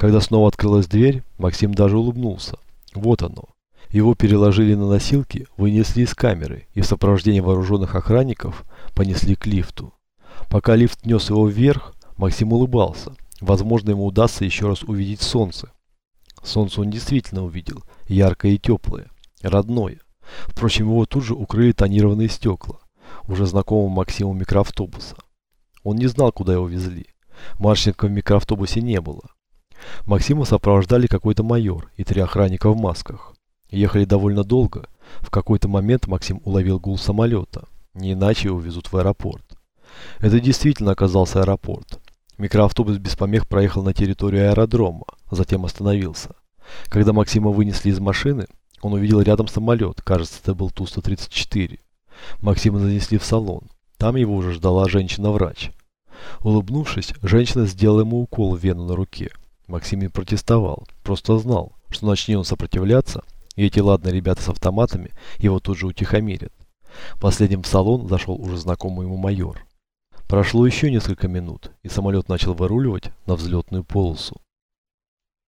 Когда снова открылась дверь, Максим даже улыбнулся. Вот оно. Его переложили на носилки, вынесли из камеры и в сопровождении вооруженных охранников понесли к лифту. Пока лифт нес его вверх, Максим улыбался. Возможно, ему удастся еще раз увидеть солнце. Солнце он действительно увидел, яркое и теплое, родное. Впрочем, его тут же укрыли тонированные стекла, уже знакомого Максиму микроавтобуса. Он не знал, куда его везли. Марченко в микроавтобусе не было. Максима сопровождали какой-то майор и три охранника в масках. Ехали довольно долго. В какой-то момент Максим уловил гул самолета. Не иначе его везут в аэропорт. Это действительно оказался аэропорт. Микроавтобус без помех проехал на территорию аэродрома, затем остановился. Когда Максима вынесли из машины, он увидел рядом самолет, кажется, это был Ту-134. Максима занесли в салон. Там его уже ждала женщина-врач. Улыбнувшись, женщина сделала ему укол в вену на руке. Максим не протестовал, просто знал, что начни он сопротивляться, и эти ладные ребята с автоматами его тут же утихомирят. Последним в салон зашел уже знакомый ему майор. Прошло еще несколько минут, и самолет начал выруливать на взлетную полосу.